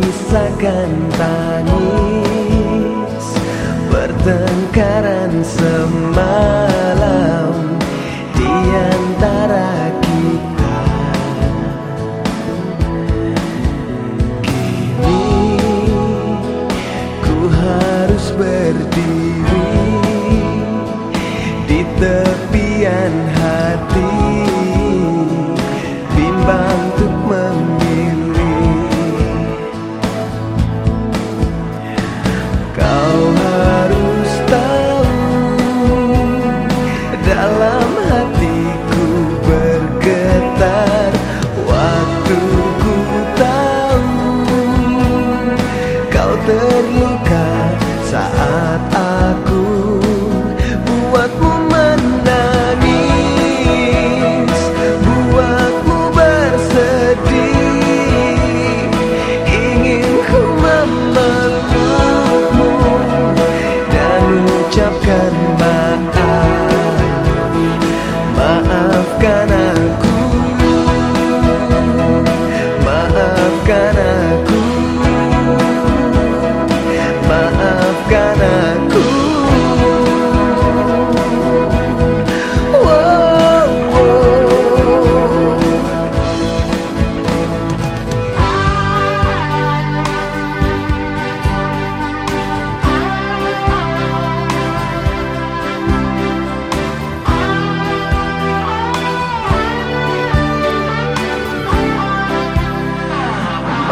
rasakan tangis Pertengkaran semalam Di antara kita? Kini ku harus berdiri Di tepian hati terluka saat aku Buatmu menangis Buatmu bersedih Ingin ku memelukmu Dan ucapkan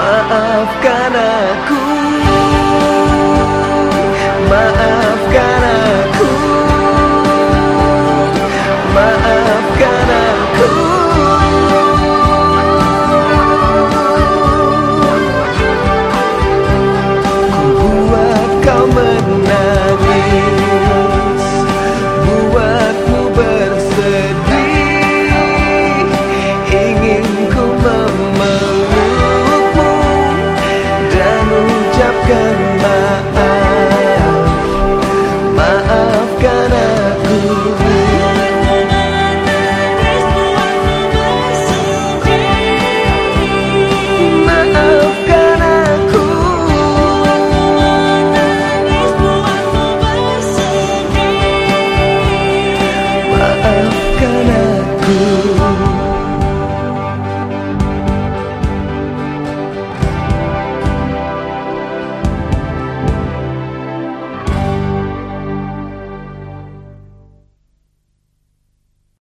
Maafkan aku. Maafkan